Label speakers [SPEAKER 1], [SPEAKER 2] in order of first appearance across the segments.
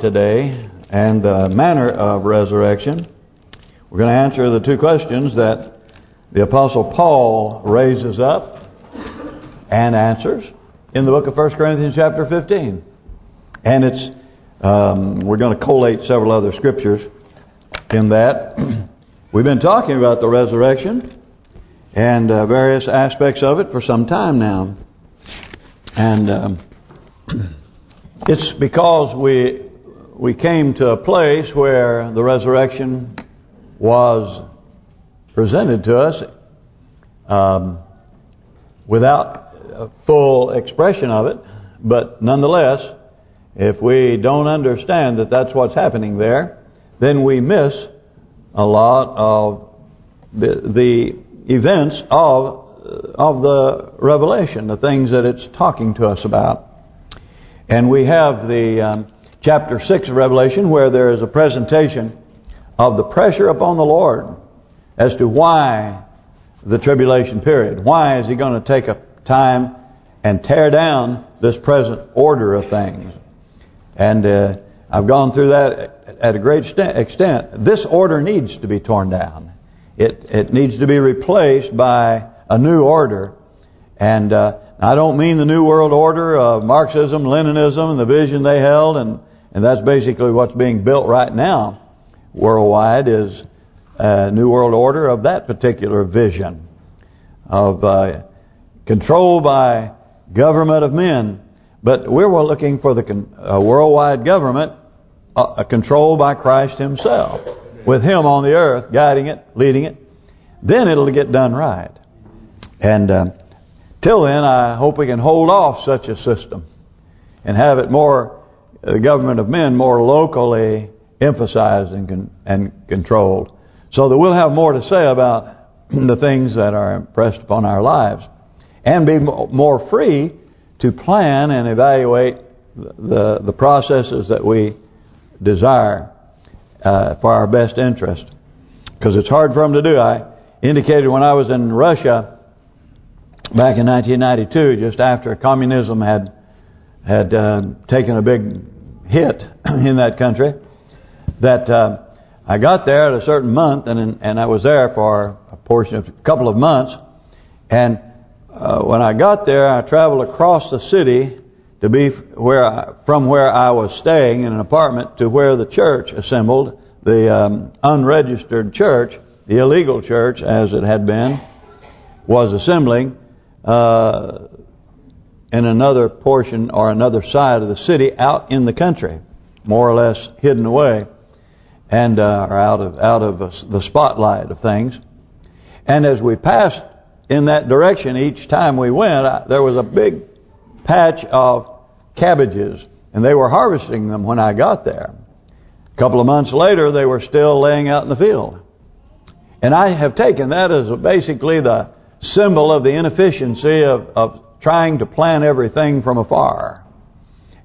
[SPEAKER 1] today and the manner of resurrection. We're going to answer the two questions that the Apostle Paul raises up and answers in the book of 1 Corinthians chapter 15. And it's um, we're going to collate several other scriptures in that. We've been talking about the resurrection and uh, various aspects of it for some time now. And um, it's because we we came to a place where the resurrection was presented to us um, without full expression of it, but nonetheless, if we don't understand that that's what's happening there, then we miss a lot of the the events of of the revelation, the things that it's talking to us about. And we have the um, chapter 6 of Revelation where there is a presentation of the pressure upon the Lord as to why the tribulation period. Why is he going to take a time and tear down this present order of things? And uh, I've gone through that at a great extent. This order needs to be torn down. It it needs to be replaced by a new order. And uh, I don't mean the New World Order of Marxism, Leninism, and the vision they held, and and that's basically what's being built right now worldwide is a New World Order of that particular vision of uh, control by government of men. But we're looking for the worldwide government uh, controlled by Christ himself, with him on the earth, guiding it, leading it. Then it'll get done right. And uh, till then, I hope we can hold off such a system and have it more, the government of men, more locally emphasized and con and controlled. So that we'll have more to say about the things that are impressed upon our lives. And be more free to plan and evaluate the the processes that we desire uh, for our best interest. Because it's hard for them to do. I indicated when I was in Russia back in 1992, just after communism had had uh, taken a big hit in that country, that uh, I got there at a certain month, and and I was there for a portion of a couple of months, and uh, when I got there, I traveled across the city to be where I, from where I was staying in an apartment to where the church assembled, the um, unregistered church, the illegal church as it had been, was assembling uh, in another portion or another side of the city out in the country, more or less hidden away and uh, or out of out of the spotlight of things. And as we passed in that direction each time we went, I, there was a big patch of cabbages, and they were harvesting them when I got there. A couple of months later, they were still laying out in the field. And I have taken that as basically the symbol of the inefficiency of, of trying to plan everything from afar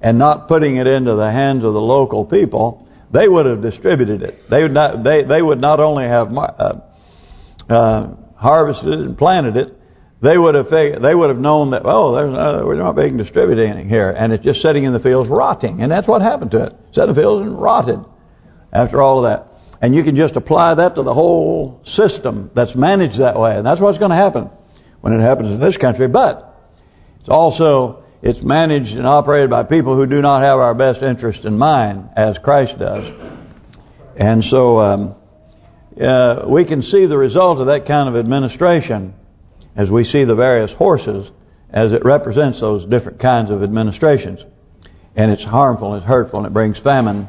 [SPEAKER 1] and not putting it into the hands of the local people, they would have distributed it. They would not. They they would not only have uh, uh, harvested and planted it, they would have they would have known that oh, there's uh, we're not being distributing here, and it's just sitting in the fields rotting, and that's what happened to it. Sat in the fields and rotted. After all of that, and you can just apply that to the whole system that's managed that way. And that's what's going to happen when it happens in this country. But it's also, it's managed and operated by people who do not have our best interest in mind, as Christ does. And so um, uh, we can see the result of that kind of administration as we see the various horses as it represents those different kinds of administrations. And it's harmful, it's hurtful, and it brings famine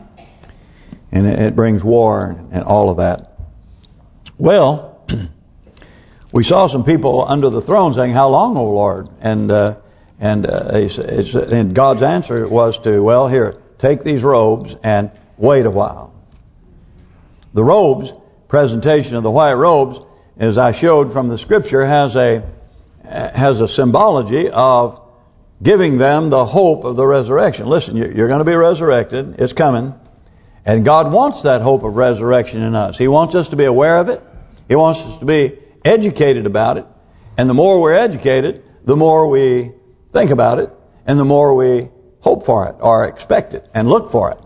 [SPEAKER 1] and it brings war and all of that. Well, we saw some people under the throne saying, "How long, O Lord?" And uh, and uh, and God's answer was to, "Well, here, take these robes and wait a while." The robes, presentation of the white robes, as I showed from the Scripture, has a has a symbology of giving them the hope of the resurrection. Listen, you're going to be resurrected; it's coming. And God wants that hope of resurrection in us. He wants us to be aware of it. He wants us to be educated about it. And the more we're educated, the more we think about it, and the more we hope for it, or expect it, and look for it.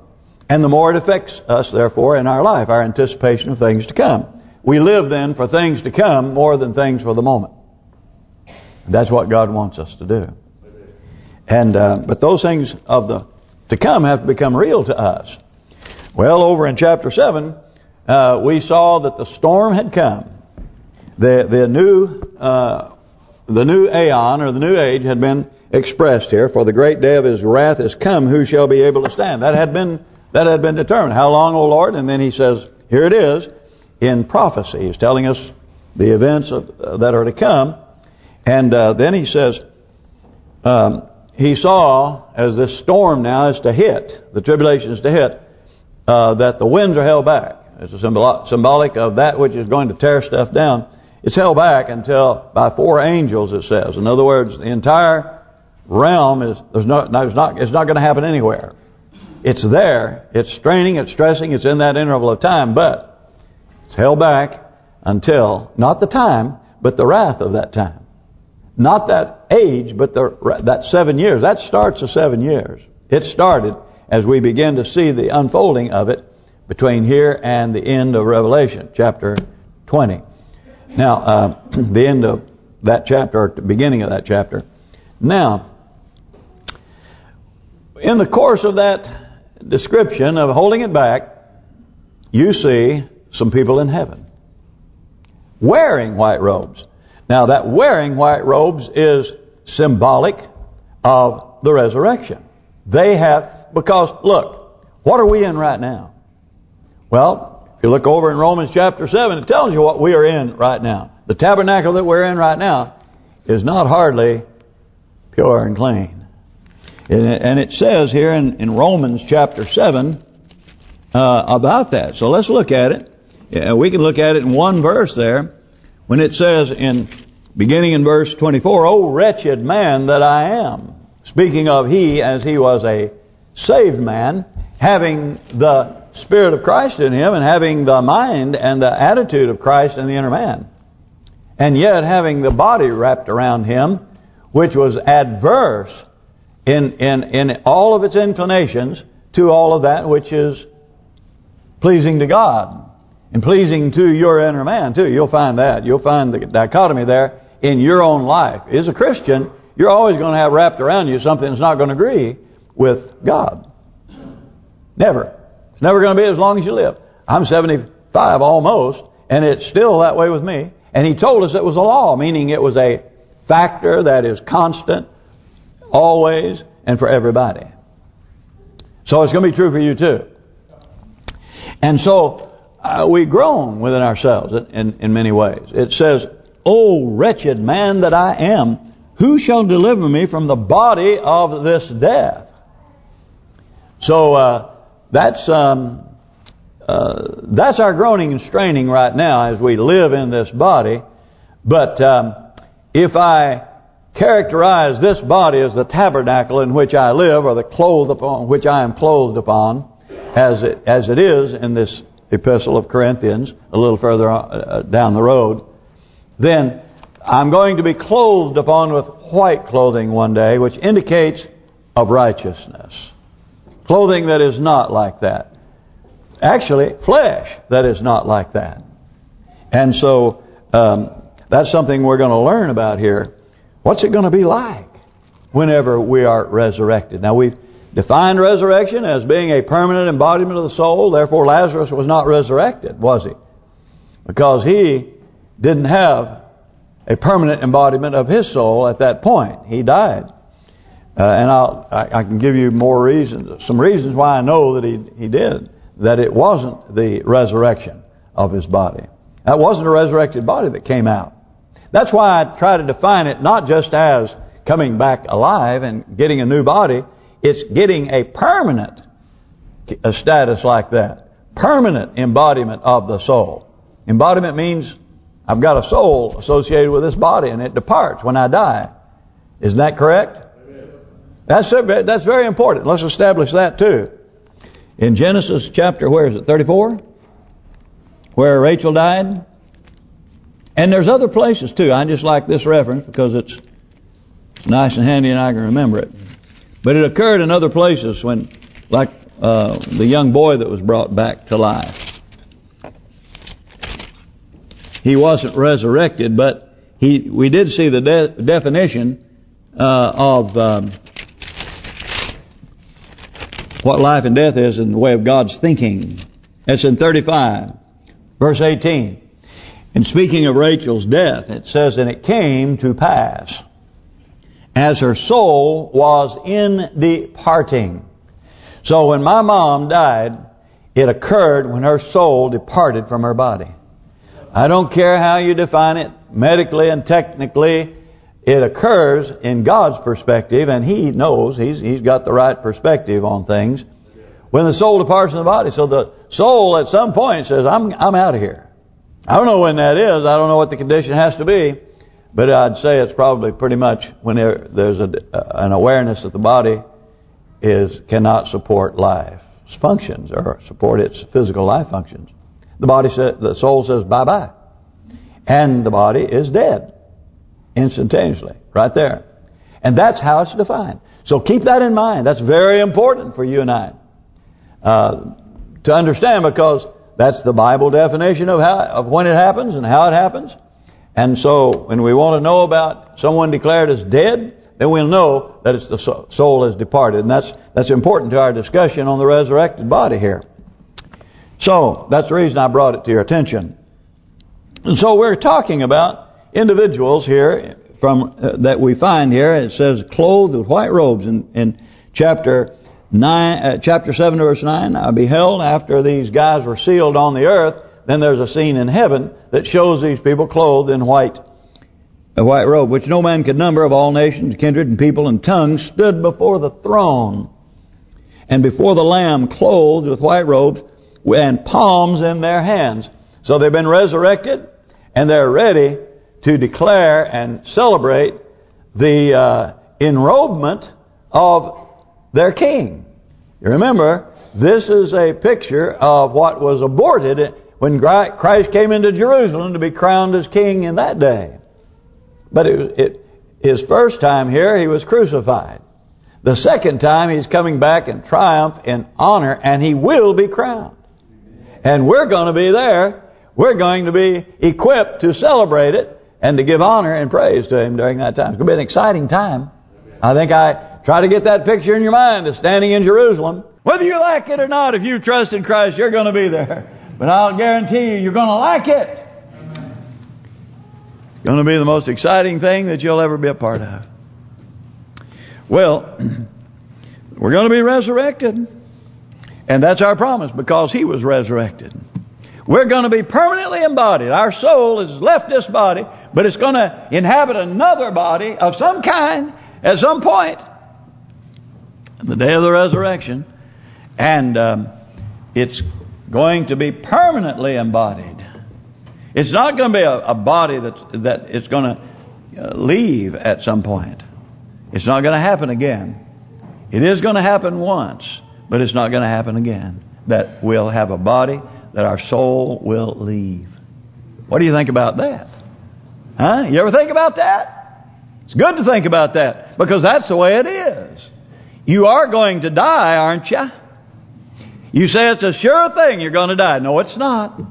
[SPEAKER 1] And the more it affects us, therefore, in our life, our anticipation of things to come. We live then for things to come more than things for the moment. That's what God wants us to do. And uh, But those things of the to come have to become real to us. Well, over in chapter 7, uh, we saw that the storm had come. The the new uh, the new aeon or the new age had been expressed here. For the great day of His wrath is come. Who shall be able to stand? That had been that had been determined. How long, O Lord? And then He says, here it is in prophecy. He's telling us the events of, uh, that are to come. And uh, then He says, um, He saw as this storm now is to hit, the tribulation is to hit, uh, that the winds are held back. It's a symbol symbolic of that which is going to tear stuff down. It's held back until by four angels, it says. In other words, the entire realm is there's not there's not it's not going to happen anywhere. It's there. It's straining. It's stressing. It's in that interval of time, but it's held back until not the time, but the wrath of that time. Not that age, but the that seven years. That starts the seven years. It started as we begin to see the unfolding of it between here and the end of Revelation, chapter 20. Now, uh, the end of that chapter, or the beginning of that chapter. Now, in the course of that description of holding it back, you see some people in heaven wearing white robes. Now, that wearing white robes is symbolic of the resurrection. They have, because, look, what are we in right now? Well, if you look over in Romans chapter 7, it tells you what we are in right now. The tabernacle that we're in right now is not hardly pure and clean. And it says here in, in Romans chapter 7 uh, about that. So let's look at it. Yeah, we can look at it in one verse there. When it says in beginning in verse 24, O wretched man that I am. Speaking of he as he was a saved man, having the Spirit of Christ in him and having the mind and the attitude of Christ in the inner man. And yet having the body wrapped around him, which was adverse in in in all of its inclinations to all of that which is pleasing to God and pleasing to your inner man too. You'll find that. You'll find the dichotomy there in your own life. As a Christian, you're always going to have wrapped around you something that's not going to agree with God. Never. Never going to be as long as you live. I'm 75 almost, and it's still that way with me. And he told us it was a law, meaning it was a factor that is constant, always, and for everybody. So it's going to be true for you too. And so uh, we groan within ourselves in, in, in many ways. It says, O wretched man that I am, who shall deliver me from the body of this death? So uh, that's um, uh, that's our groaning and straining right now as we live in this body. But um, if I characterize this body as the tabernacle in which I live, or the clothes upon which I am clothed upon, as it as it is in this epistle of Corinthians, a little further uh, down the road, then I'm going to be clothed upon with white clothing one day, which indicates of righteousness. Clothing that is not like that. Actually, flesh that is not like that. And so, um, that's something we're going to learn about here. What's it going to be like whenever we are resurrected? Now, we've defined resurrection as being a permanent embodiment of the soul. Therefore, Lazarus was not resurrected, was he? Because he didn't have a permanent embodiment of his soul at that point. He died. Uh, and I'll, I, I can give you more reasons, some reasons why I know that he he did, that it wasn't the resurrection of his body. That wasn't a resurrected body that came out. That's why I try to define it not just as coming back alive and getting a new body. It's getting a permanent a status like that. Permanent embodiment of the soul. Embodiment means I've got a soul associated with this body and it departs when I die. Isn't that correct? That's that's very important. Let's establish that too. In Genesis chapter, where is it, 34? Where Rachel died. And there's other places too. I just like this reference because it's nice and handy and I can remember it. But it occurred in other places when, like uh, the young boy that was brought back to life. He wasn't resurrected, but he we did see the de definition uh, of um, what life and death is in the way of God's thinking. It's in 35, verse 18. And speaking of Rachel's death, it says, And it came to pass, as her soul was in departing. So when my mom died, it occurred when her soul departed from her body. I don't care how you define it, medically and technically, it occurs in God's perspective, and He knows, He's He's got the right perspective on things. When the soul departs from the body, so the soul at some point says, "I'm I'm out of here." I don't know when that is. I don't know what the condition has to be, but I'd say it's probably pretty much when there, there's a, an awareness that the body is cannot support life functions or support its physical life functions. The body says, the soul says bye bye, and the body is dead instantaneously, right there. And that's how it's defined. So keep that in mind. That's very important for you and I uh, to understand because that's the Bible definition of how of when it happens and how it happens. And so when we want to know about someone declared as dead, then we'll know that it's the soul has departed. And that's that's important to our discussion on the resurrected body here. So that's the reason I brought it to your attention. And so we're talking about individuals here from uh, that we find here. It says clothed with white robes in, in chapter nine, uh, chapter seven, verse nine. I beheld after these guys were sealed on the earth. Then there's a scene in heaven that shows these people clothed in white, a white robe, which no man could number of all nations, kindred, and people and tongues stood before the throne, and before the Lamb, clothed with white robes and palms in their hands. So they've been resurrected, and they're ready to declare and celebrate the uh, enrobement of their king. You remember, this is a picture of what was aborted when Christ came into Jerusalem to be crowned as king in that day. But it, it, his first time here, he was crucified. The second time, he's coming back in triumph, in honor, and he will be crowned. And we're going to be there. We're going to be equipped to celebrate it and to give honor and praise to Him during that time. It's going to be an exciting time. I think I try to get that picture in your mind of standing in Jerusalem. Whether you like it or not, if you trust in Christ, you're going to be there. But I'll guarantee you, you're going to like it. It's going to be the most exciting thing that you'll ever be a part of. Well, we're going to be resurrected. And that's our promise because He was resurrected. We're going to be permanently embodied. Our soul has left this body, but it's going to inhabit another body of some kind at some point. The day of the resurrection. And um, it's going to be permanently embodied. It's not going to be a, a body that that it's going to uh, leave at some point. It's not going to happen again. It is going to happen once, but it's not going to happen again. That we'll have a body that our soul will leave. What do you think about that? Huh? You ever think about that? It's good to think about that because that's the way it is. You are going to die, aren't you? You say it's a sure thing you're going to die. No, it's not.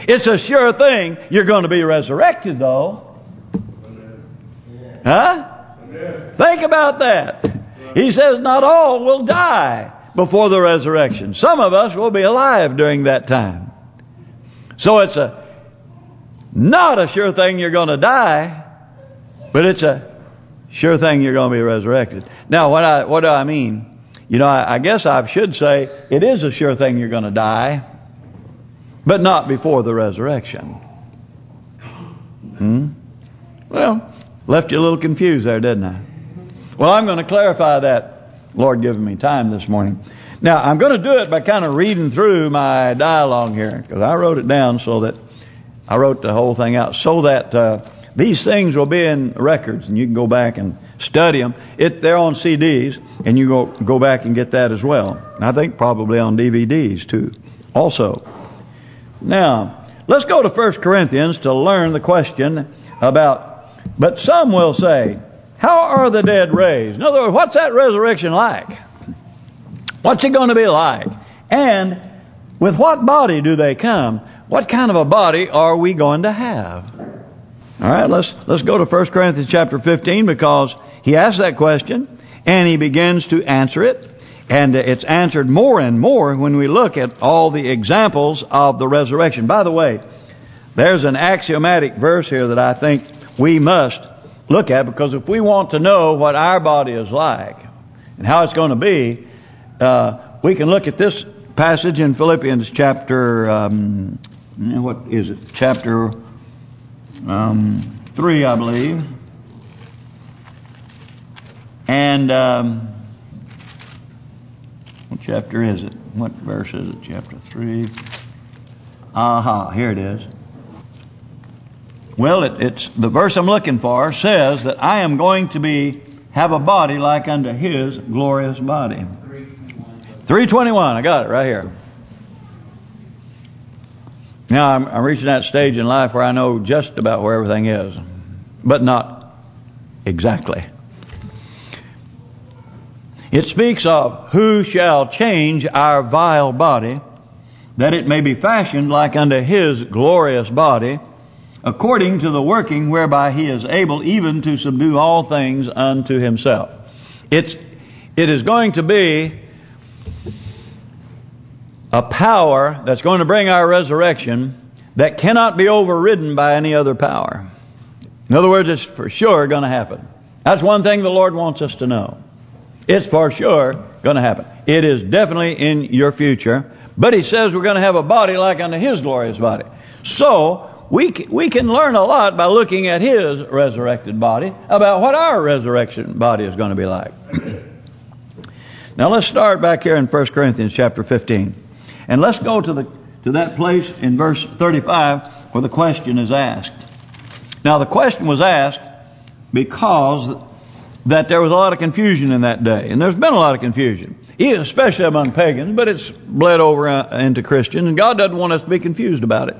[SPEAKER 1] It's a sure thing you're going to be resurrected, though. Huh? Think about that. He says not all will die before the resurrection. Some of us will be alive during that time. So it's a not a sure thing you're going to die, but it's a sure thing you're going to be resurrected. Now, what I what do I mean? You know, I, I guess I should say it is a sure thing you're going to die, but not before the resurrection. Hmm? Well, left you a little confused there, didn't I? Well, I'm going to clarify that Lord giving me time this morning. Now, I'm going to do it by kind of reading through my dialogue here, because I wrote it down so that I wrote the whole thing out, so that uh, these things will be in records, and you can go back and study them. It They're on CDs, and you go go back and get that as well. I think probably on DVDs, too, also. Now, let's go to 1 Corinthians to learn the question about, but some will say, how are the dead raised? In other words, what's that resurrection like? What's it going to be like? And with what body do they come? What kind of a body are we going to have? All right, let's let's go to 1 Corinthians chapter 15 because he asks that question and he begins to answer it. And it's answered more and more when we look at all the examples of the resurrection. By the way, there's an axiomatic verse here that I think we must look at because if we want to know what our body is like and how it's going to be, uh, we can look at this passage in Philippians chapter, um, what is it? Chapter um, 3, I believe. And um, what chapter is it? What verse is it? Chapter 3. Aha, here it is. Well, it, it's the verse I'm looking for says that I am going to be have a body like unto His glorious body. 321. I got it right here. Now, I'm, I'm reaching that stage in life where I know just about where everything is, but not exactly. It speaks of who shall change our vile body, that it may be fashioned like unto his glorious body, according to the working whereby he is able even to subdue all things unto himself. It's it is going to be a power that's going to bring our resurrection that cannot be overridden by any other power. In other words, it's for sure going to happen. That's one thing the Lord wants us to know. It's for sure going to happen. It is definitely in your future. But He says we're going to have a body like unto His glorious body. So, we we can learn a lot by looking at His resurrected body about what our resurrection body is going to be like. now let's start back here in 1 Corinthians chapter 15. And let's go to the to that place in verse 35 where the question is asked. Now the question was asked because that there was a lot of confusion in that day. And there's been a lot of confusion, especially among pagans, but it's bled over uh, into Christians. And God doesn't want us to be confused about it.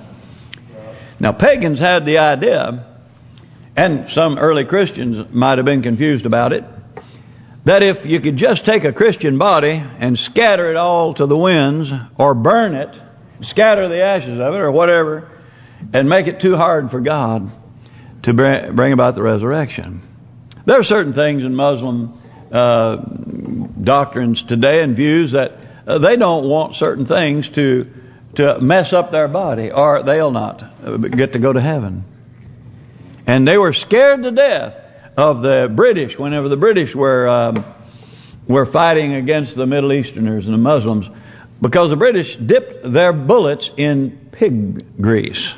[SPEAKER 1] Now pagans had the idea, and some early Christians might have been confused about it, that if you could just take a Christian body and scatter it all to the winds or burn it, scatter the ashes of it or whatever, and make it too hard for God to bring about the resurrection. There are certain things in Muslim uh, doctrines today and views that uh, they don't want certain things to to mess up their body or they'll not uh, get to go to heaven. And they were scared to death of the British whenever the British were um, were fighting against the Middle Easterners and the Muslims because the British dipped their bullets in pig grease.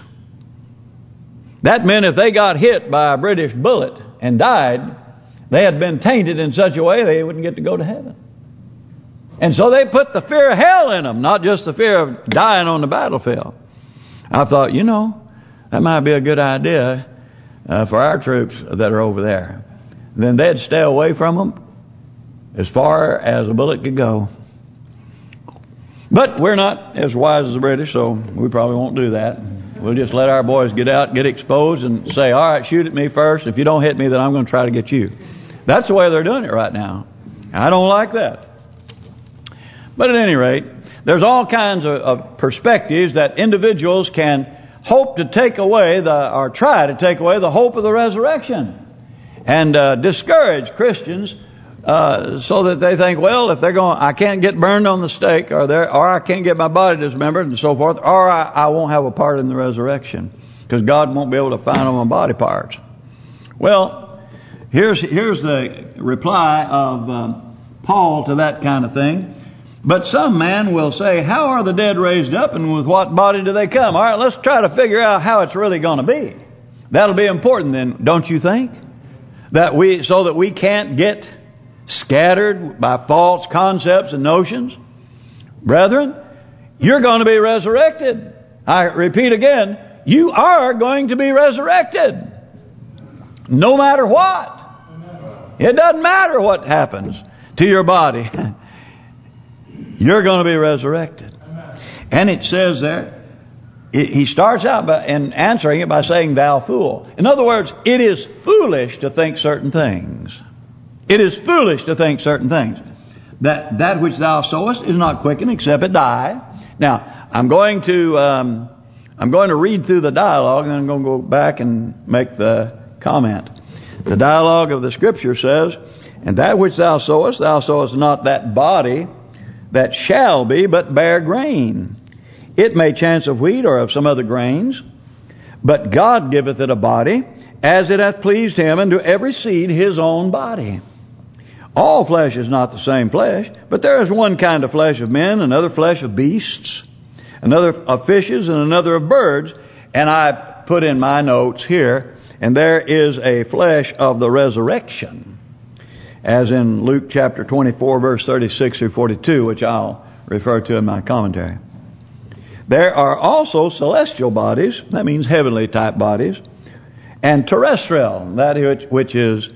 [SPEAKER 1] That meant if they got hit by a British bullet and died, they had been tainted in such a way they wouldn't get to go to heaven. And so they put the fear of hell in them, not just the fear of dying on the battlefield. I thought, you know, that might be a good idea uh, for our troops that are over there. Then they'd stay away from them as far as a bullet could go. But we're not as wise as the British, so we probably won't do that. We'll just let our boys get out, get exposed, and say, all right, shoot at me first. If you don't hit me, then I'm going to try to get you. That's the way they're doing it right now. I don't like that. But at any rate, there's all kinds of, of perspectives that individuals can hope to take away the or try to take away the hope of the resurrection and uh, discourage Christians uh, so that they think, well, if they're going, I can't get burned on the stake, or there, or I can't get my body dismembered, and so forth, or I, I won't have a part in the resurrection because God won't be able to find all my body parts. Well, here's here's the reply of um, Paul to that kind of thing. But some man will say, how are the dead raised up and with what body do they come? All right, let's try to figure out how it's really going to be. That'll be important then, don't you think? That we So that we can't get scattered by false concepts and notions. Brethren, you're going to be resurrected. I repeat again, you are going to be resurrected. No matter what. It doesn't matter what happens to your body. You're going to be resurrected. And it says there, he starts out by in answering it by saying, thou fool. In other words, it is foolish to think certain things. It is foolish to think certain things. that that which thou sowest is not quickened except it die. Now, I'm going to um, I'm going to read through the dialogue and then I'm going to go back and make the comment. The dialogue of the Scripture says, And that which thou sowest, thou sowest not that body that shall be, but bare grain. It may chance of wheat or of some other grains, but God giveth it a body, as it hath pleased him, and to every seed his own body. All flesh is not the same flesh, but there is one kind of flesh of men, another flesh of beasts, another of fishes, and another of birds. And I put in my notes here, and there is a flesh of the resurrection, as in Luke chapter 24, verse 36 through 42, which I'll refer to in my commentary. There are also celestial bodies, that means heavenly type bodies, and terrestrial, that which, is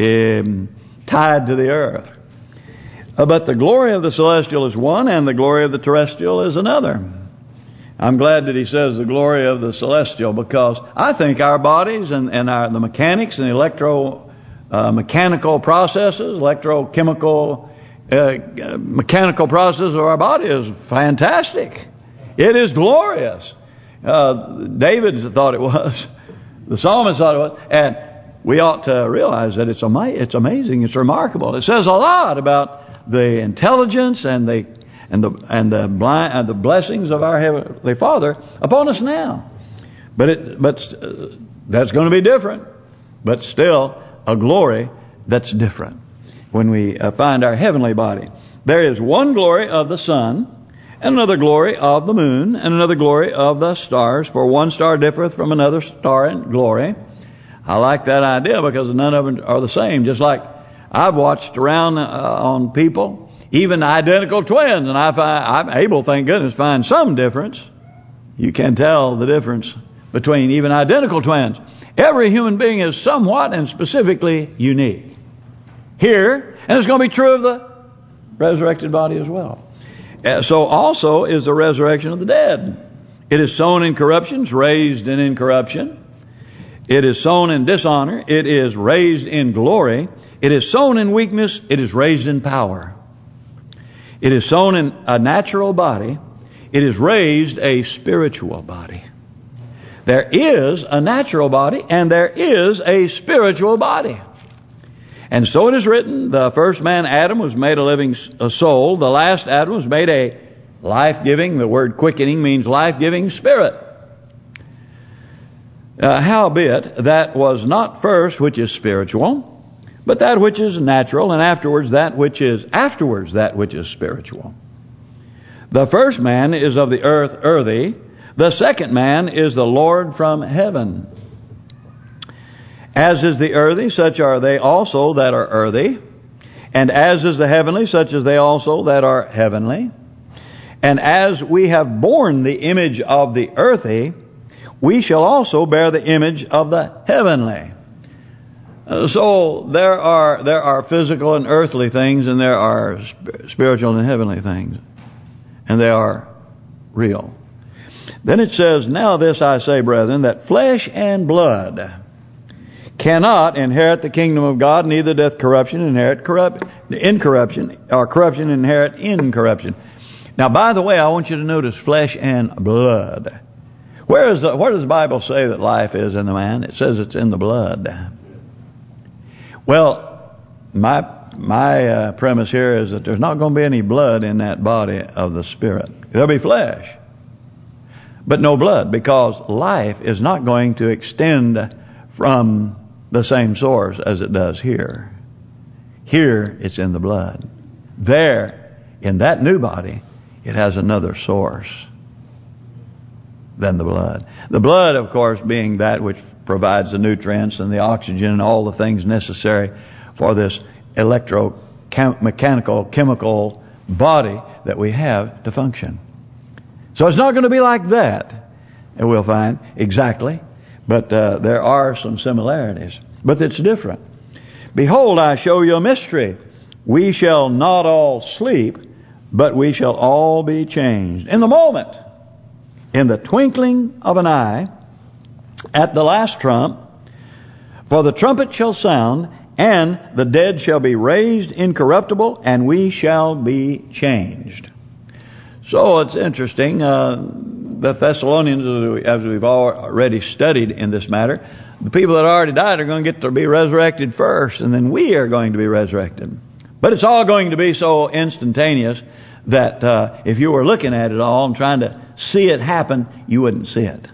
[SPEAKER 1] um, tied to the earth. Uh, but the glory of the celestial is one, and the glory of the terrestrial is another. I'm glad that he says the glory of the celestial because I think our bodies and, and our the mechanics and the electro uh, mechanical processes, electrochemical uh, mechanical processes of our body is fantastic. It is glorious. Uh, David thought it was. The psalmist thought it was. And we ought to realize that it's ama it's amazing, it's remarkable. It says a lot about the intelligence and the and the and the blind the blessings of our heavenly Father upon us now. But it but uh, that's going to be different. But still a glory that's different when we uh, find our heavenly body. There is one glory of the sun, and another glory of the moon, and another glory of the stars. For one star differeth from another star in glory. I like that idea because none of them are the same. Just like I've watched around uh, on people, even identical twins, and I find, I'm able, thank goodness, find some difference. You can tell the difference between even identical twins. Every human being is somewhat and specifically unique. Here, and it's going to be true of the resurrected body as well. Uh, so also is the resurrection of the dead. It is sown in corruption, raised in incorruption. It is sown in dishonor. It is raised in glory. It is sown in weakness. It is raised in power. It is sown in a natural body. It is raised a spiritual body. There is a natural body and there is a spiritual body. And so it is written, the first man, Adam, was made a living soul. The last Adam was made a life-giving, the word quickening means life-giving spirit. Uh, howbeit, that was not first which is spiritual, but that which is natural, and afterwards that which is afterwards that which is spiritual. The first man is of the earth earthy, the second man is the Lord from heaven. As is the earthy, such are they also that are earthy. And as is the heavenly, such as they also that are heavenly. And as we have borne the image of the earthy, we shall also bear the image of the heavenly. So there are there are physical and earthly things, and there are spiritual and heavenly things, and they are real. Then it says, Now this I say, brethren, that flesh and blood cannot inherit the kingdom of God, neither doth corruption inherit corrupt incorruption, or corruption inherit incorruption. Now, by the way, I want you to notice flesh and blood. Where is the, where does the Bible say that life is in the man? It says it's in the blood. Well, my my uh, premise here is that there's not going to be any blood in that body of the spirit. There'll be flesh, but no blood, because life is not going to extend from the same source as it does here. Here, it's in the blood. There, in that new body, it has another source than the blood. The blood, of course, being that which provides the nutrients and the oxygen and all the things necessary for this electromechanical, chemical body that we have to function. So it's not going to be like that, and we'll find, exactly. But uh, there are some similarities. But it's different. Behold, I show you a mystery. We shall not all sleep, but we shall all be changed. In the moment, in the twinkling of an eye, at the last trump, for the trumpet shall sound, And the dead shall be raised incorruptible, and we shall be changed. So it's interesting. Uh, the Thessalonians, as we've already studied in this matter, the people that already died are going to get to be resurrected first, and then we are going to be resurrected. But it's all going to be so instantaneous that uh, if you were looking at it all and trying to see it happen, you wouldn't see it.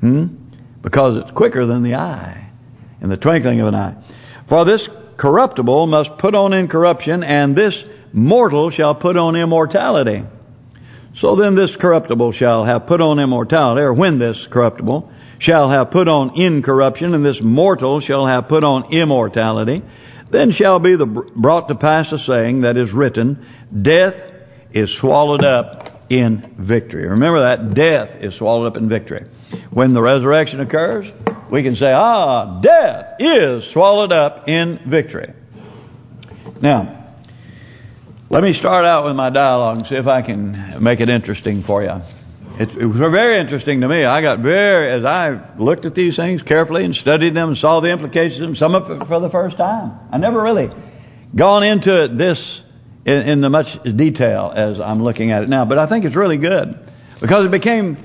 [SPEAKER 1] Hmm? Because it's quicker than the eye, in the twinkling of an eye. For this corruptible must put on incorruption, and this mortal shall put on immortality. So then this corruptible shall have put on immortality, or when this corruptible shall have put on incorruption, and this mortal shall have put on immortality, then shall be the brought to pass a saying that is written, Death is swallowed up in victory. Remember that, death is swallowed up in victory. When the resurrection occurs, we can say, ah, death is swallowed up in victory. Now, let me start out with my dialogue and see if I can make it interesting for you. It, it, was very interesting to me. I got very, as I looked at these things carefully and studied them and saw the implications of them, some of it for the first time. I never really gone into it this in, in the much detail as I'm looking at it now. But I think it's really good because it became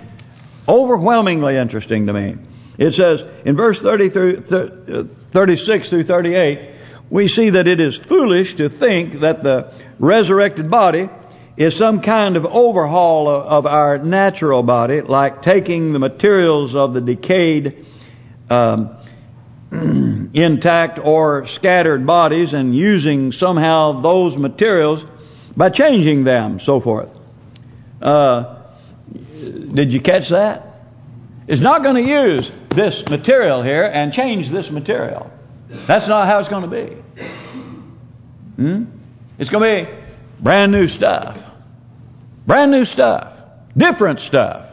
[SPEAKER 1] overwhelmingly interesting to me. It says in verse 30 through uh, 36 through 38, we see that it is foolish to think that the resurrected body is some kind of overhaul of our natural body, like taking the materials of the decayed, um, intact or scattered bodies and using somehow those materials by changing them, so forth. Uh, did you catch that? It's not going to use this material here and change this material. That's not how it's going to be. Hmm? It's going to be brand new stuff. Brand new stuff. Different stuff.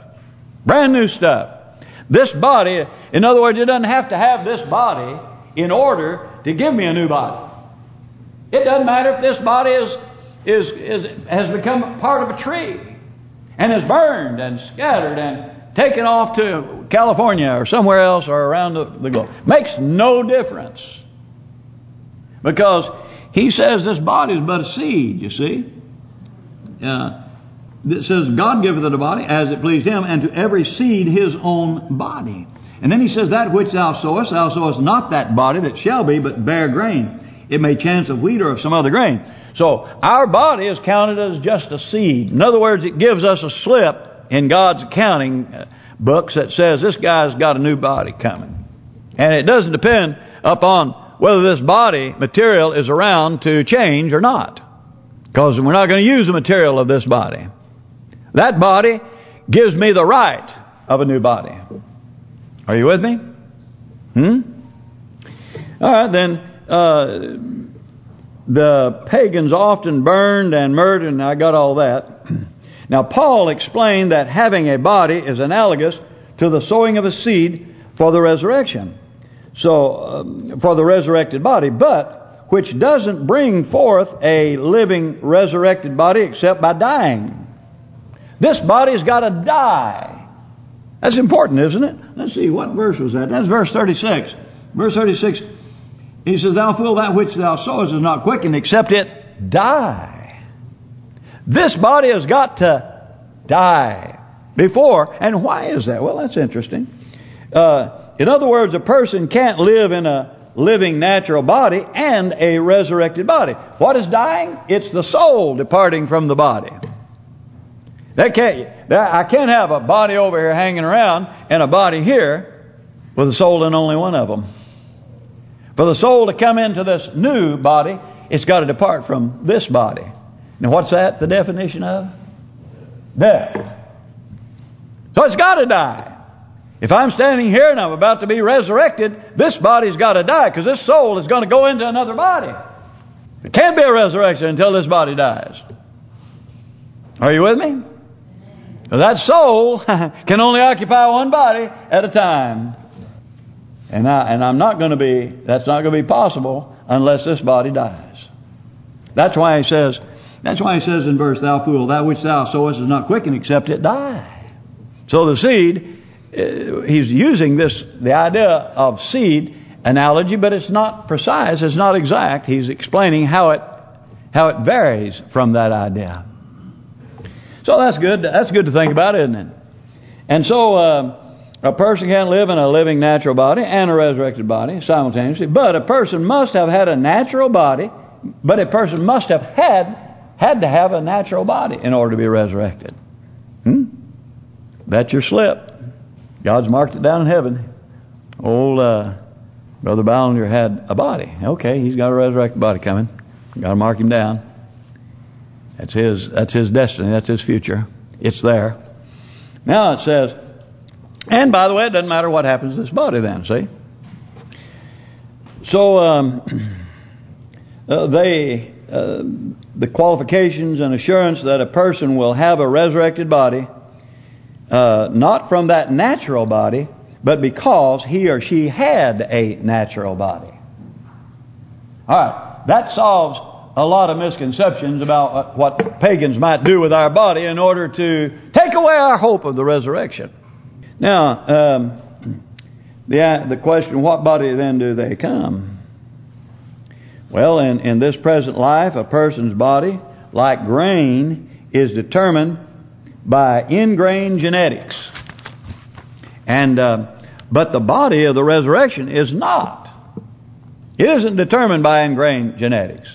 [SPEAKER 1] Brand new stuff. This body, in other words, it doesn't have to have this body in order to give me a new body. It doesn't matter if this body is is is has become part of a tree and is burned and scattered and taken off to California or somewhere else or around the, the globe. Makes no difference. Because he says this body is but a seed, you see. Uh, it says, God giveth it a body as it pleased him, and to every seed his own body. And then he says, That which thou sowest, thou sowest not that body that shall be, but bare grain. It may chance of wheat or of some other grain. So our body is counted as just a seed. In other words, it gives us a slip in God's accounting uh, books that says this guy's got a new body coming. And it doesn't depend upon whether this body material is around to change or not. Because we're not going to use the material of this body. That body gives me the right of a new body. Are you with me? Hmm? All right, then, uh, the pagans often burned and murdered, and I got all that. Now, Paul explained that having a body is analogous to the sowing of a seed for the resurrection. So, um, for the resurrected body, but which doesn't bring forth a living resurrected body except by dying. This body's got to die. That's important, isn't it? Let's see, what verse was that? That's verse 36. Verse 36, he says, Thou fool, that which thou sowest is not quickened, except it die. This body has got to die before. And why is that? Well, that's interesting. Uh, in other words, a person can't live in a living natural body and a resurrected body. What is dying? It's the soul departing from the body. That can't. That, I can't have a body over here hanging around and a body here with a soul in only one of them. For the soul to come into this new body, it's got to depart from this body. Now, what's that? The definition of death. So it's got to die. If I'm standing here and I'm about to be resurrected, this body's got to die because this soul is going to go into another body. It can't be a resurrection until this body dies. Are you with me? That soul can only occupy one body at a time. And I and I'm not going to be that's not going to be possible unless this body dies. That's why he says that's why he says in verse thou fool that which thou sowest is not quickened except it die. So the seed he's using this the idea of seed analogy, but it's not precise, it's not exact. He's explaining how it how it varies from that idea. So that's good. That's good to think about, isn't it? And so uh, a person can live in a living natural body and a resurrected body simultaneously, but a person must have had a natural body, but a person must have had had to have a natural body in order to be resurrected. Hmm? That's your slip. God's marked it down in heaven. Old uh, Brother Ballinger had a body. Okay, he's got a resurrected body coming. Got to mark him down. That's his. That's his destiny. That's his future. It's there. Now it says, and by the way, it doesn't matter what happens to this body. Then see. So um, uh, they, uh, the qualifications and assurance that a person will have a resurrected body, uh, not from that natural body, but because he or she had a natural body. All right. That solves a lot of misconceptions about what pagans might do with our body in order to take away our hope of the resurrection. Now, um, the the question, what body then do they come? Well, in, in this present life, a person's body, like grain, is determined by ingrained genetics. And uh, But the body of the resurrection is not. It isn't determined by ingrained genetics.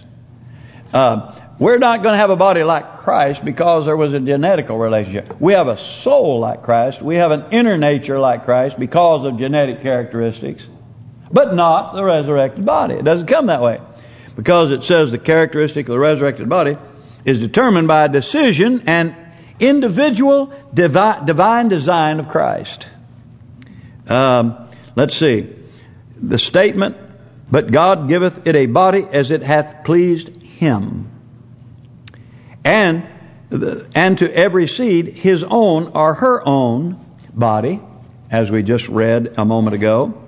[SPEAKER 1] Uh, we're not going to have a body like Christ because there was a genetical relationship. We have a soul like Christ. We have an inner nature like Christ because of genetic characteristics. But not the resurrected body. It doesn't come that way. Because it says the characteristic of the resurrected body is determined by a decision and individual divine design of Christ. Um, let's see. The statement but God giveth it a body as it hath pleased him. And and to every seed his own or her own body, as we just read a moment ago,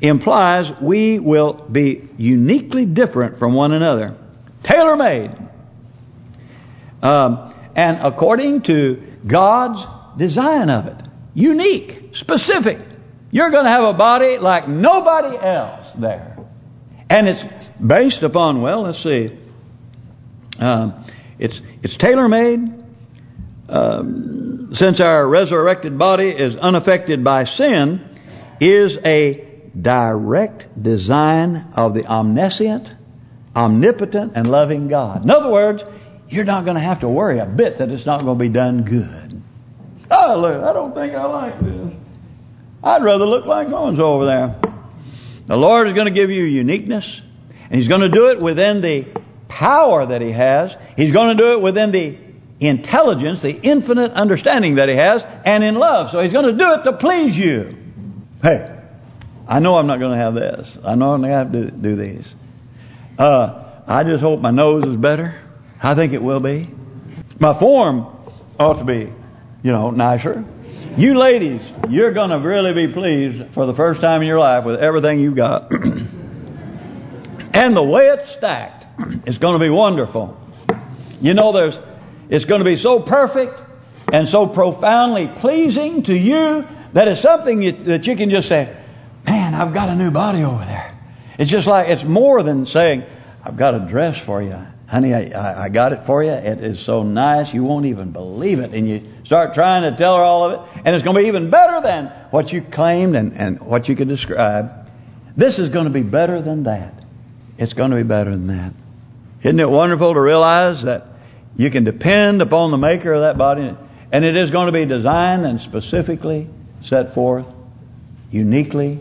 [SPEAKER 1] implies we will be uniquely different from one another. Tailor-made. Um, and according to God's design of it. Unique, specific. You're going to have a body like nobody else there. And it's based upon, well, let's see, uh, it's it's tailor-made. Um, since our resurrected body is unaffected by sin, is a direct design of the omniscient, omnipotent, and loving God. In other words, you're not going to have to worry a bit that it's not going to be done good. Oh, I don't think I like this. I'd rather look like so-and-so over there. The Lord is going to give you uniqueness. And He's going to do it within the power that He has. He's going to do it within the intelligence, the infinite understanding that He has, and in love. So He's going to do it to please you. Hey, I know I'm not going to have this. I know I'm going to have to do these. Uh, I just hope my nose is better. I think it will be. My form ought to be, you know, nicer. You ladies, you're going to really be pleased for the first time in your life with everything you've got. and the way it's stacked is going to be wonderful. You know, there's it's going to be so perfect and so profoundly pleasing to you that it's something that you can just say, man, I've got a new body over there. It's just like, it's more than saying, I've got a dress for you. Honey, I, I got it for you. It is so nice, you won't even believe it. And you start trying to tell her all of it. And it's going to be even better than what you claimed and, and what you could describe. This is going to be better than that. It's going to be better than that. Isn't it wonderful to realize that you can depend upon the maker of that body and it is going to be designed and specifically set forth uniquely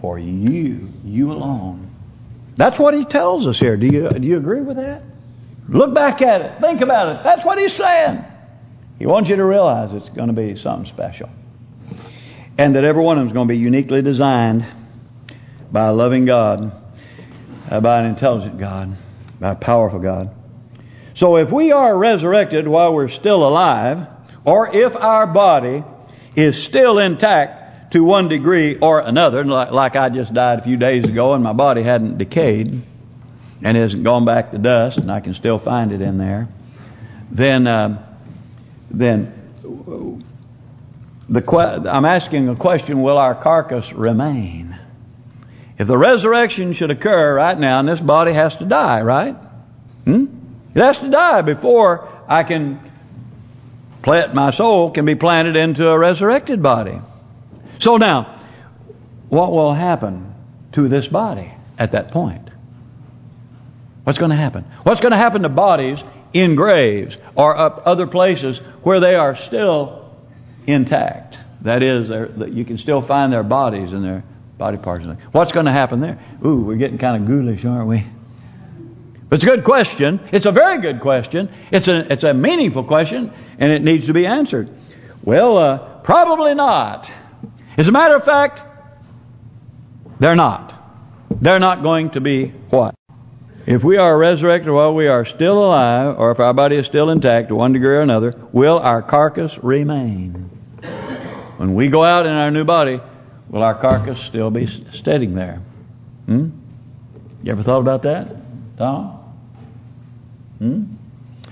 [SPEAKER 1] for you, you alone. That's what he tells us here. Do you do you agree with that? Look back at it. Think about it. That's what he's saying. He wants you to realize it's going to be something special. And that every one of them is going to be uniquely designed by a loving God, uh, by an intelligent God, by a powerful God. So if we are resurrected while we're still alive, or if our body is still intact to one degree or another, like I just died a few days ago and my body hadn't decayed, and hasn't gone back to dust, and I can still find it in there, then uh, then the I'm asking a question: Will our carcass remain? If the resurrection should occur right now, and this body has to die, right? Hmm? It has to die before I can plant my soul can be planted into a resurrected body. So now, what will happen to this body at that point? What's going to happen? What's going to happen to bodies in graves or up other places where they are still intact? That is, you can still find their bodies and their body parts. What's going to happen there? Ooh, we're getting kind of ghoulish, aren't we? But it's a good question. It's a very good question. It's a it's a meaningful question, and it needs to be answered. Well, uh, probably not. As a matter of fact, they're not. They're not going to be what? If we are resurrected while we are still alive, or if our body is still intact to one degree or another, will our carcass remain? When we go out in our new body, will our carcass still be standing there? Hmm? You ever thought about that, Tom? Hmm?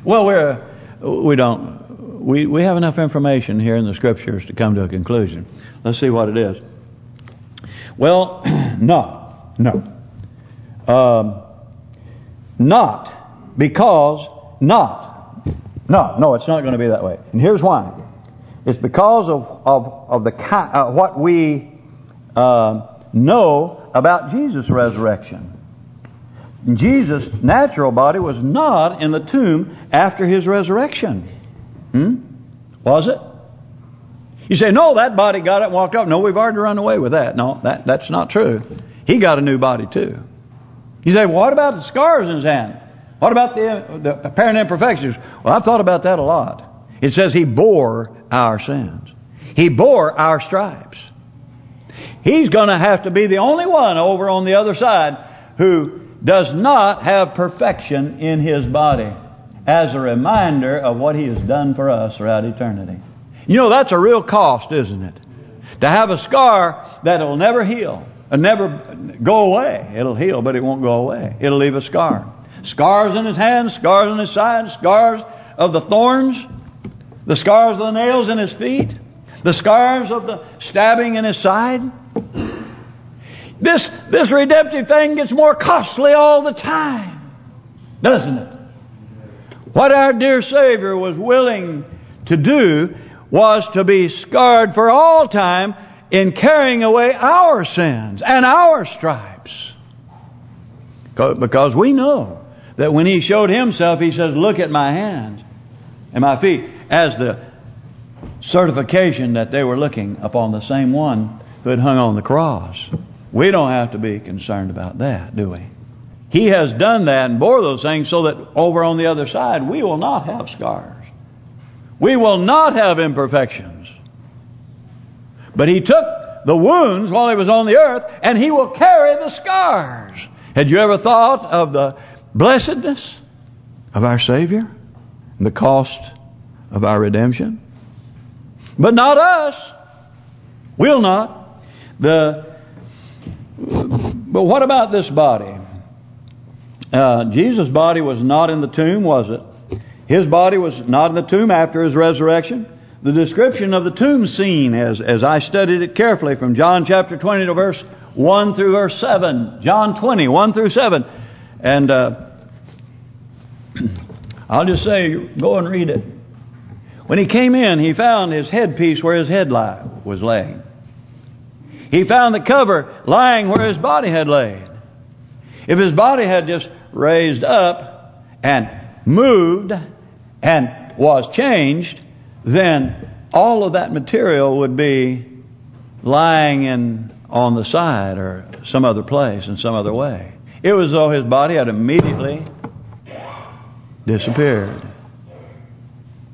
[SPEAKER 1] Well, we're we don't we we have enough information here in the scriptures to come to a conclusion. Let's see what it is. Well, no, no, um, not because not no no it's not going to be that way. And here's why. It's because of of of the uh, what we uh, know about Jesus' resurrection. Jesus' natural body was not in the tomb after his resurrection. Hmm? Was it? You say, no, that body got it and walked up. No, we've already run away with that. No, that that's not true. He got a new body too. You say, what about the scars in his hand? What about the, the apparent imperfections? Well, I've thought about that a lot. It says he bore our sins. He bore our stripes. He's going to have to be the only one over on the other side who does not have perfection in his body as a reminder of what he has done for us throughout eternity. You know, that's a real cost, isn't it? To have a scar that will never heal, and never go away. It'll heal, but it won't go away. It'll leave a scar. Scars in his hands, scars on his side, scars of the thorns, the scars of the nails in his feet, the scars of the stabbing in his side. This this redemptive thing gets more costly all the time, doesn't it? What our dear Savior was willing to do was to be scarred for all time in carrying away our sins and our stripes. Because we know that when He showed Himself, He says, look at my hands and my feet. As the certification that they were looking upon the same one who had hung on the cross. We don't have to be concerned about that, do we? He has done that and bore those things so that over on the other side we will not have scars. We will not have imperfections. But He took the wounds while He was on the earth and He will carry the scars. Had you ever thought of the blessedness of our Savior? And the cost of our redemption? But not us. We'll not. The but what about this body? Uh, Jesus' body was not in the tomb, was it? His body was not in the tomb after his resurrection. The description of the tomb scene, as as I studied it carefully from John chapter 20 to verse 1 through verse 7. John 20, 1 through 7. And uh, I'll just say, go and read it. When he came in, he found his headpiece where his head lie, was laying. He found the cover lying where his body had laid. If his body had just raised up and moved and was changed, then all of that material would be lying in on the side or some other place in some other way. It was as though his body had immediately disappeared.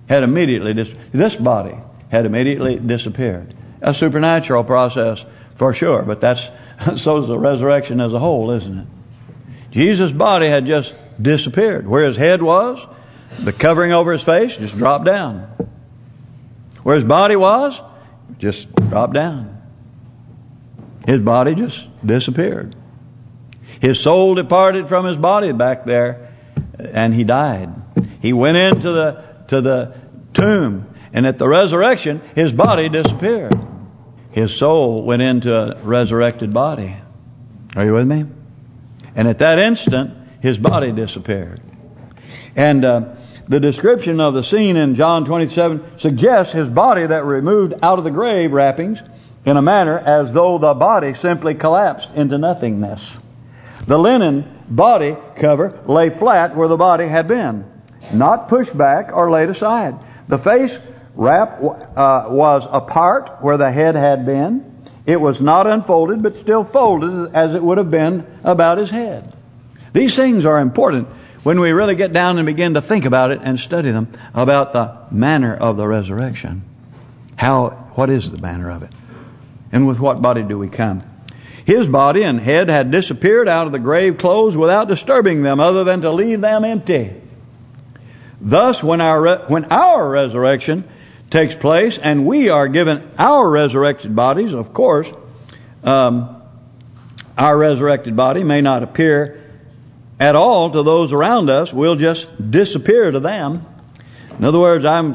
[SPEAKER 1] Had immediately dis this body had immediately disappeared. A supernatural process for sure, but that's so is the resurrection as a whole, isn't it? Jesus' body had just disappeared. Where his head was, the covering over his face just dropped down. Where his body was, just dropped down. His body just disappeared. His soul departed from his body back there, and he died. He went into the to the tomb, and at the resurrection, his body disappeared. His soul went into a resurrected body. Are you with me? And at that instant, his body disappeared. And uh, the description of the scene in John 27 suggests his body that removed out of the grave wrappings in a manner as though the body simply collapsed into nothingness. The linen body cover lay flat where the body had been, not pushed back or laid aside. The face wrap uh, was apart where the head had been. It was not unfolded, but still folded as it would have been about his head. These things are important when we really get down and begin to think about it and study them about the manner of the resurrection. How, what is the manner of it? And with what body do we come? His body and head had disappeared out of the grave clothes without disturbing them other than to leave them empty. Thus, when our when our resurrection takes place and we are given our resurrected bodies, of course, um, our resurrected body may not appear at all to those around us. We'll just disappear to them. In other words, I'm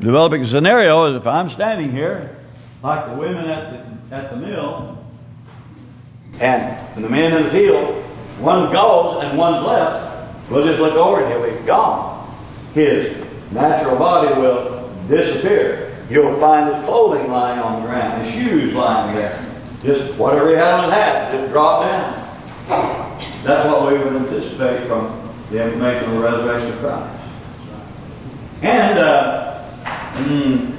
[SPEAKER 1] developing a scenario as if I'm standing here, like the women at the at the mill, and the men in the field, one goes and one's left. We'll just look over and he'll be gone. His natural body will disappear. You'll find his clothing lying on the ground, his shoes lying there. Just whatever he had on his hat, just drop down. Anticipate from the information of the resurrection of Christ. And uh, mm,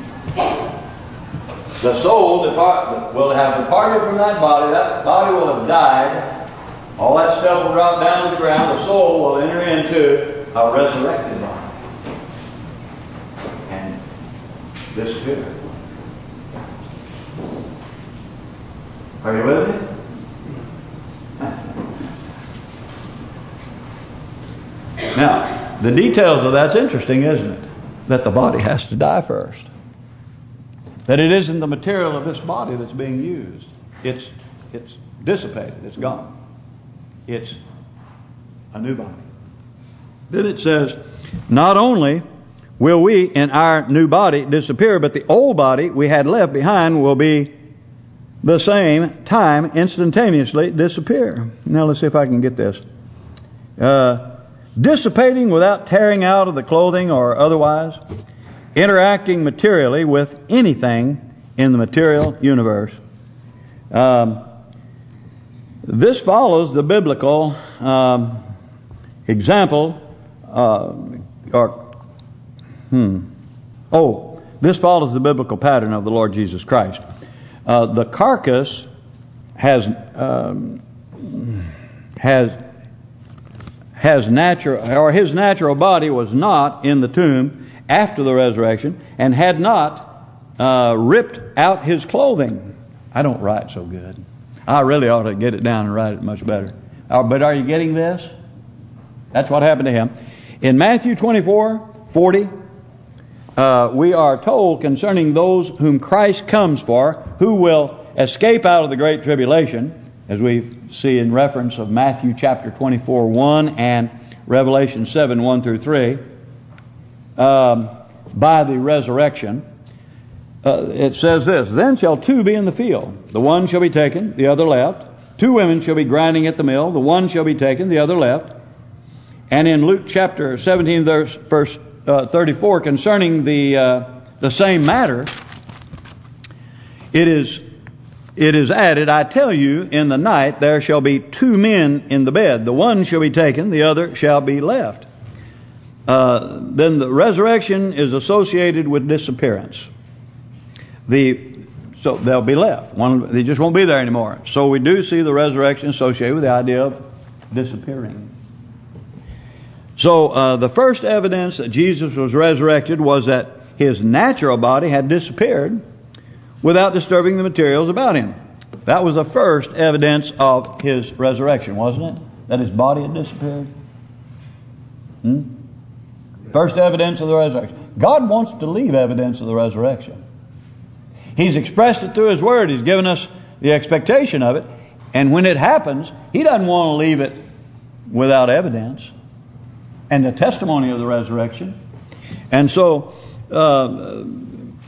[SPEAKER 1] the soul depart, will have departed from that body. That body will have died. All that stuff will drop down to the ground. The soul will enter into a resurrected body. And disappear. Are you with me? Now, the details of that's interesting, isn't it? That the body has to die first. That it isn't the material of this body that's being used. It's it's dissipated. It's gone. It's a new body. Then it says, not only will we in our new body disappear, but the old body we had left behind will be the same time instantaneously disappear. Now let's see if I can get this. Uh, dissipating without tearing out of the clothing or otherwise, interacting materially with anything in the material universe. Um, this follows the biblical um, example, uh, or hmm, oh, this follows the biblical pattern of the Lord Jesus Christ. Uh, the carcass has um, has has natural or his natural body was not in the tomb after the resurrection and had not uh, ripped out his clothing. I don't write so good. I really ought to get it down and write it much better. Uh, but are you getting this? That's what happened to him. In Matthew 24, 40, uh, we are told concerning those whom Christ comes for, who will escape out of the Great Tribulation, as we see in reference of Matthew chapter 24, 1 and Revelation 7, 1 through 3 um, by the resurrection, uh, it says this, Then shall two be in the field. The one shall be taken, the other left. Two women shall be grinding at the mill. The one shall be taken, the other left. And in Luke chapter 17, verse uh, 34, concerning the uh, the same matter, it is it is added, I tell you, in the night there shall be two men in the bed. The one shall be taken, the other shall be left uh, then the resurrection is associated with disappearance. The so they'll be left. One, they just won't be there anymore. So we do see the resurrection associated with the idea of disappearing. So uh, the first evidence that Jesus was resurrected was that his natural body had disappeared without disturbing the materials about him. That was the first evidence of his resurrection, wasn't it? That his body had disappeared. Hmm? First evidence of the resurrection. God wants to leave evidence of the resurrection. He's expressed it through His Word. He's given us the expectation of it. And when it happens, He doesn't want to leave it without evidence and the testimony of the resurrection. And so, uh,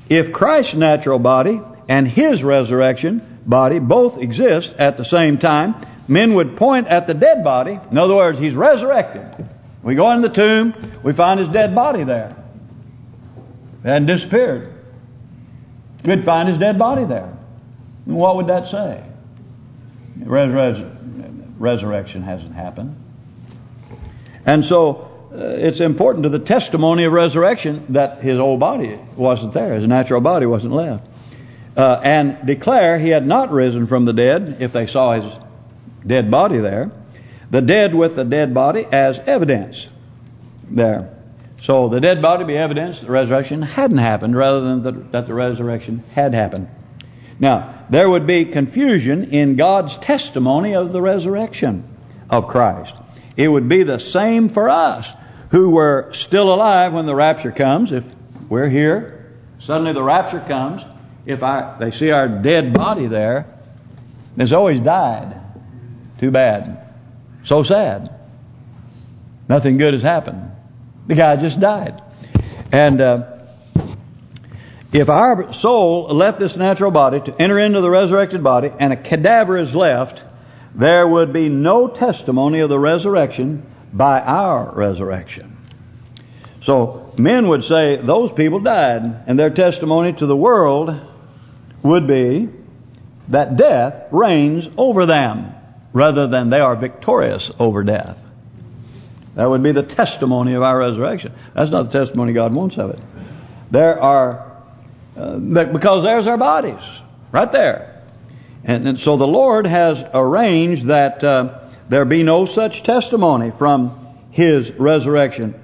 [SPEAKER 1] if Christ's natural body and His resurrection body both exist at the same time, men would point at the dead body. In other words, he's resurrected. We go in the tomb, we find his dead body there. It hadn't disappeared. We'd find his dead body there. And what would that say? resurrection hasn't happened. And so it's important to the testimony of resurrection that his old body wasn't there. His natural body wasn't left. Uh, and declare he had not risen from the dead if they saw his dead body there. The dead with the dead body as evidence there. So the dead body be evidence the resurrection hadn't happened rather than the, that the resurrection had happened. Now, there would be confusion in God's testimony of the resurrection of Christ. It would be the same for us who were still alive when the rapture comes. If we're here, suddenly the rapture comes. If I they see our dead body there, it's always died. Too bad. So sad. Nothing good has happened. The guy just died. And uh, if our soul left this natural body to enter into the resurrected body and a cadaver is left, there would be no testimony of the resurrection by our resurrection. So men would say those people died and their testimony to the world would be that death reigns over them rather than they are victorious over death. That would be the testimony of our resurrection. That's not the testimony God wants of it. There are, uh, because there's our bodies, right there. And, and so the Lord has arranged that uh, there be no such testimony from His resurrection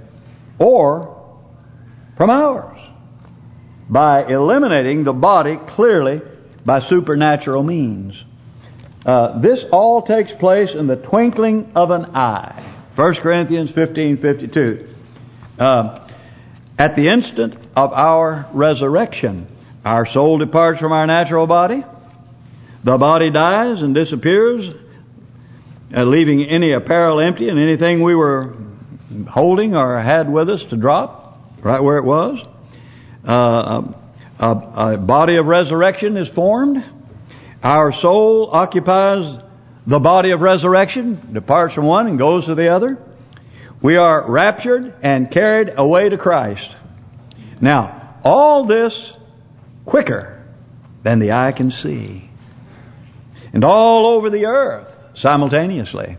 [SPEAKER 1] or from ours by eliminating the body clearly by supernatural means. Uh, this all takes place in the twinkling of an eye. 1 Corinthians 15:52. Uh, at the instant of our resurrection, our soul departs from our natural body. The body dies and disappears, uh, leaving any apparel empty and anything we were holding or had with us to drop right where it was. Uh, a, a body of resurrection is formed. Our soul occupies the body of resurrection departs from one and goes to the other. We are raptured and carried away to Christ. Now, all this quicker than the eye can see. And all over the earth simultaneously.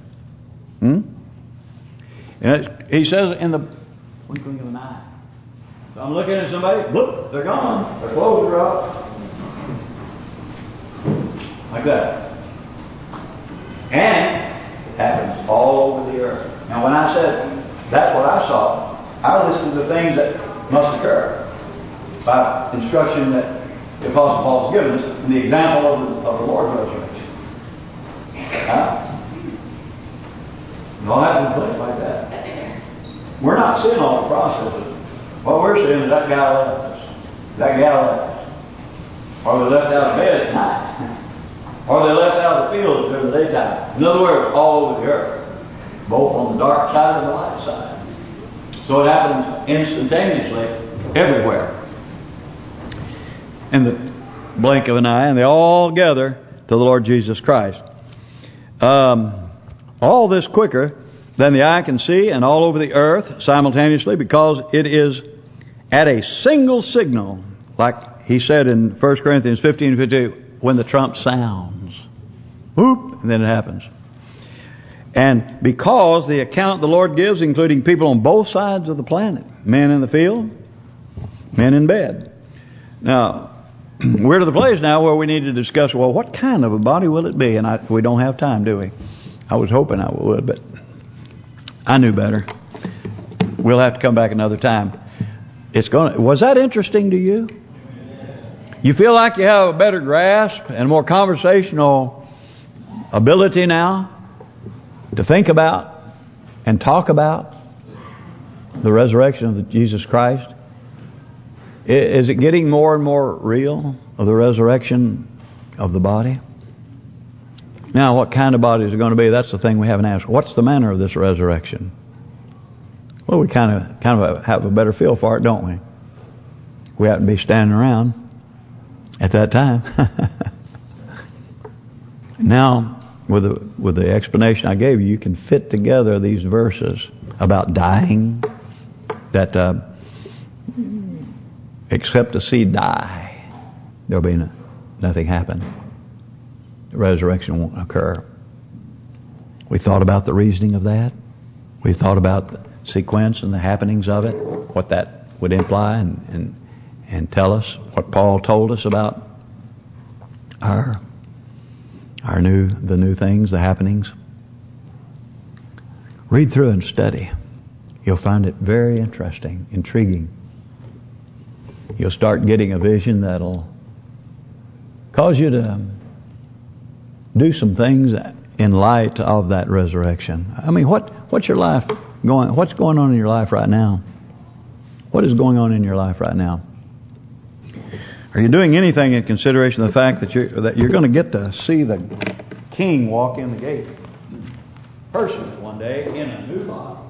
[SPEAKER 1] Hmm? He says in the twinkling of an eye. So I'm looking at somebody, look, they're gone. Their clothes are off. Like that. And it happens all over the earth. Now when I said that's what I saw, I listed the things that must occur by instruction that the Apostle Paul has given us and the example of the, of the Lord's resurrection. Huh? It all happens like that. We're not seeing all the processes. What we're seeing is that guy left us. That gal left us. Or we left out of bed at night. Or they left out of the fields during the daytime. In other words, all over the earth. Both on the dark side and the light side. So it happens instantaneously everywhere. In the blink of an eye, and they all gather to the Lord Jesus Christ. Um, all this quicker than the eye can see and all over the earth simultaneously because it is at a single signal, like he said in 1 Corinthians 15, 52, when the trump sounds. Whoop, and then it happens. And because the account the Lord gives, including people on both sides of the planet, men in the field, men in bed. Now, we're to the place now where we need to discuss, well, what kind of a body will it be? And I, we don't have time, do we? I was hoping I would, but I knew better. We'll have to come back another time. It's going. Was that interesting to you? You feel like you have a better grasp and more conversational ability now to think about and talk about the resurrection of Jesus Christ? Is it getting more and more real of the resurrection of the body? Now, what kind of body is it going to be? That's the thing we haven't asked. What's the manner of this resurrection? Well, we kind of kind of have a better feel for it, don't we? We have to be standing around at that time. now, with the with the explanation I gave you, you can fit together these verses about dying, that uh, except the seed die, there'll be no, nothing happen. The resurrection won't occur. We thought about the reasoning of that. We thought about the sequence and the happenings of it, what that would imply, and and and tell us what Paul told us about our our new the new things, the happenings. Read through and study. You'll find it very interesting, intriguing. You'll start getting a vision that'll cause you to do some things in light of that resurrection. I mean, what what's your life going? What's going on in your life right now? What is going on in your life right now? Are you doing anything in consideration of the fact that you're that you're going to get to see the King walk in the gate, personally one day in a new body?